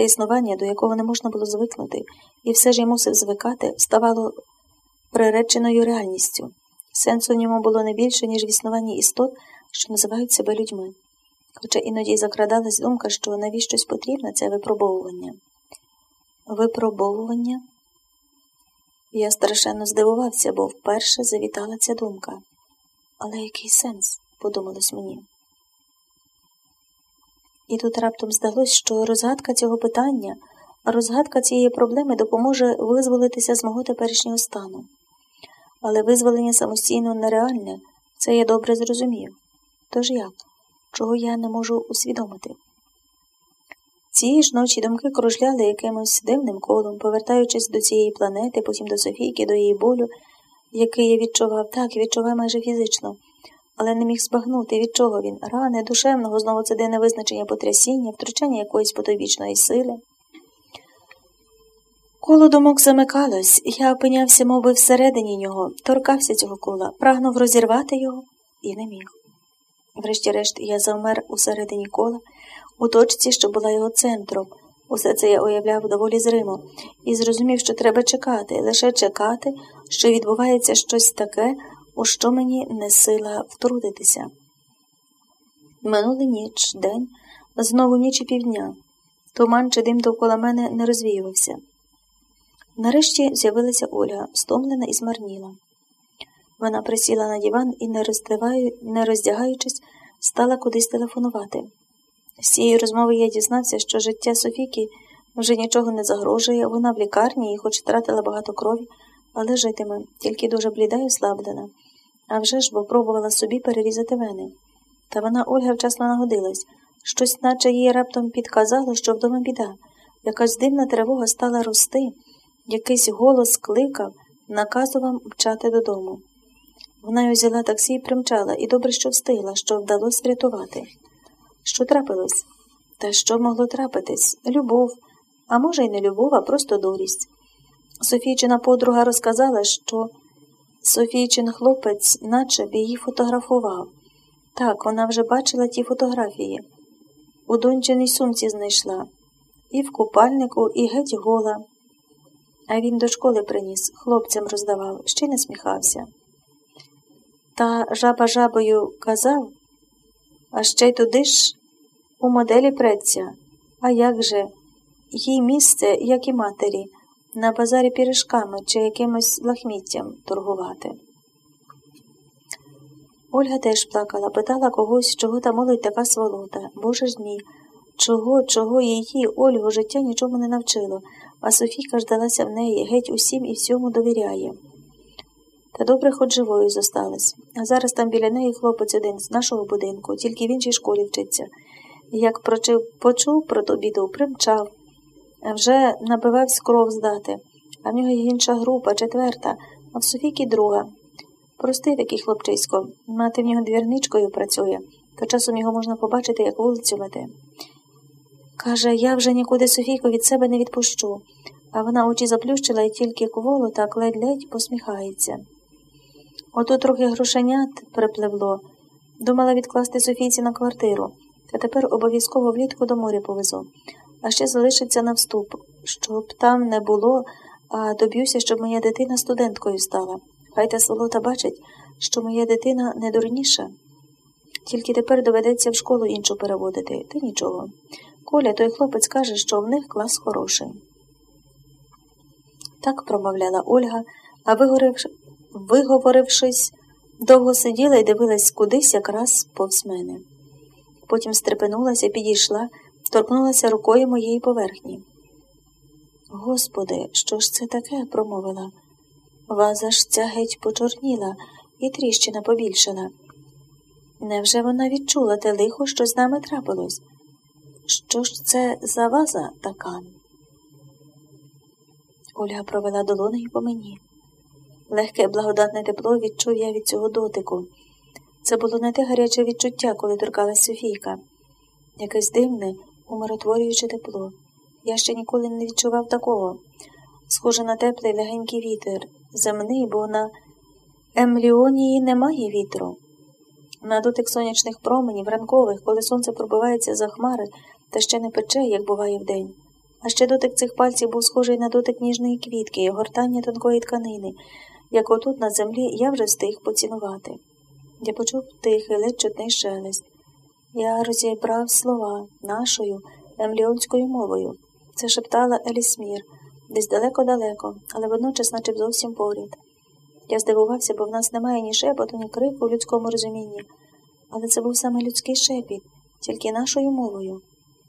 Це існування, до якого не можна було звикнути, і все ж я мусив звикати, ставало приреченою реальністю. Сенсу в ньому було не більше, ніж в існуванні істот, що називають себе людьми. Хоча іноді закрадалась думка, що навіщось потрібне це випробовування. Випробовування? Я страшенно здивувався, бо вперше завітала ця думка. Але який сенс? подумалось мені. І тут раптом здалось, що розгадка цього питання, розгадка цієї проблеми допоможе визволитися з мого теперішнього стану. Але визволення самостійно нереальне, це я добре зрозумів. Тож як? Чого я не можу усвідомити? Цієї ж ночі думки кружляли якимось дивним колом, повертаючись до цієї планети, потім до Софійки, до її болю, який я відчував, так, відчував майже фізично але не міг збагнути, від чого він рани, душевного, знову це день визначення потрясіння, втручання якоїсь потойбічної сили. Коло думок замикалось, я опинявся, мов би, всередині нього, торкався цього кола, прагнув розірвати його і не міг. Врешті-решт, я завмер усередині кола, у точці, що була його центром. Усе це я уявляв доволі зримо, і зрозумів, що треба чекати, лише чекати, що відбувається щось таке, у що мені не сила втрутитися. Минули ніч, день, знову ніч і півдня. Туман чи дим довкола мене не розвіювався. Нарешті з'явилася Ольга, стомлена і змарніла. Вона присіла на диван і, не, роздягаючись, стала кудись телефонувати. З цієї розмови я дізнався, що життя Софіки вже нічого не загрожує, вона в лікарні і, хоч втратила багато крові, але житиме, тільки дуже бліда і ослаблена. А вже ж бо пробувала собі перерізати вени. Та вона Ольга вчасно нагодилась. Щось, наче їй раптом підказало, що вдома біда. Якась дивна тривога стала рости, якийсь голос кликав, наказував мчати додому. Вона й узяла таксі і примчала, і добре, що встигла, що вдалося врятувати. Що трапилось? Та що могло трапитись? Любов, а може, й не любов, а просто дурість. Софійчина подруга розказала, що Софійчин хлопець наче б її фотографував. Так, вона вже бачила ті фотографії. У дончиній сумці знайшла, і в купальнику, і геть гола. А він до школи приніс, хлопцям роздавав, ще не сміхався. Та жаба жабою казав, а ще й туди ж у моделі преться. А як же? Їй місце, як і матері на базарі пірішками чи якимось лахміттям торгувати. Ольга теж плакала, питала когось, чого та молодь така сволота. Боже ж мій, чого, чого її, Ольгу, життя нічому не навчило, а Софійка ждалася в неї, геть усім і всьому довіряє. Та добре хоч живою зосталась. А зараз там біля неї хлопець один з нашого будинку, тільки в іншій школі вчиться. Як прочив, почув про ту біду, примчав. Вже набивався кров здати, а в нього є інша група, четверта, а в Софійки друга. Простий такий хлопчисько, мати в нього двірничкою працює, то часом його можна побачити, як вулицю веде. Каже, я вже нікуди Софійку від себе не відпущу, а вона очі заплющила і тільки кволо так ледь-ледь посміхається. Ото трохи грошенят припливло, думала відкласти Софійці на квартиру, та тепер обов'язково влітку до моря повезу а ще залишиться на вступ, щоб там не було, а доб'юся, щоб моя дитина студенткою стала. Хай та сволота бачить, що моя дитина не дурніша. Тільки тепер доведеться в школу іншу переводити, та нічого. Коля, той хлопець каже, що в них клас хороший. Так промовляла Ольга, а виговорившись, довго сиділа і дивилась кудись якраз повз мене. Потім стрепенулася, підійшла, торкнулася рукою моєї поверхні. Господи, що ж це таке? промовила. Ваза ж ця геть почорніла і тріщина побільшала. Невже вона відчула те лихо, що з нами трапилось? Що ж це за ваза така? Ольга провела долонею по мені. Легке благодатне тепло відчув я від цього дотику. Це було не те гаряче відчуття, коли торкалась Софійка. Якесь дивне, умиротворююче тепло. Я ще ніколи не відчував такого. Схоже на теплий легенький вітер, земний, бо на Емліонії немає вітру. На дотик сонячних променів, ранкових, коли сонце пробивається за хмари та ще не пече, як буває вдень. А ще дотик цих пальців був схожий на дотик ніжної квітки і гортання тонкої тканини, як отут на землі я вже встиг поцінувати. Я почув тихий, ледь чутний шелест. Я розібрав слова нашою емліонською мовою. Це шептала Елісмір, десь далеко-далеко, але водночас, наче зовсім поряд. Я здивувався, бо в нас немає ні шепоту, ні крику в людському розумінні, але це був саме людський шепіт, тільки нашою мовою.